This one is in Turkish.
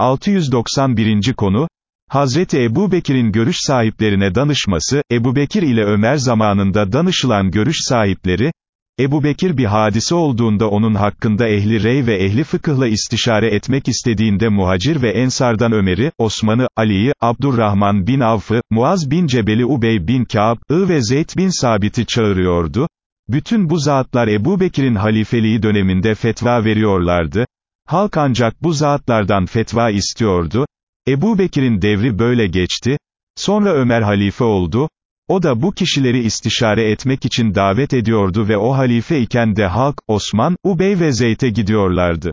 691. konu, Hazreti Ebu Bekir'in görüş sahiplerine danışması, Ebu Bekir ile Ömer zamanında danışılan görüş sahipleri, Ebu Bekir bir hadise olduğunda onun hakkında ehli rey ve ehli fıkıhla istişare etmek istediğinde muhacir ve ensardan Ömer'i, Osman'ı, Ali'yi, Abdurrahman bin Avf'ı, Muaz bin Cebeli Ubey bin Ka'b, ve Zeyd bin Sabit'i çağırıyordu. Bütün bu zatlar Ebu Bekir'in halifeliği döneminde fetva veriyorlardı. Halk ancak bu zatlardan fetva istiyordu. Ebu Bekir'in devri böyle geçti. Sonra Ömer halife oldu. O da bu kişileri istişare etmek için davet ediyordu ve o halife iken de halk, Osman, Ubey ve Zeyd'e gidiyorlardı.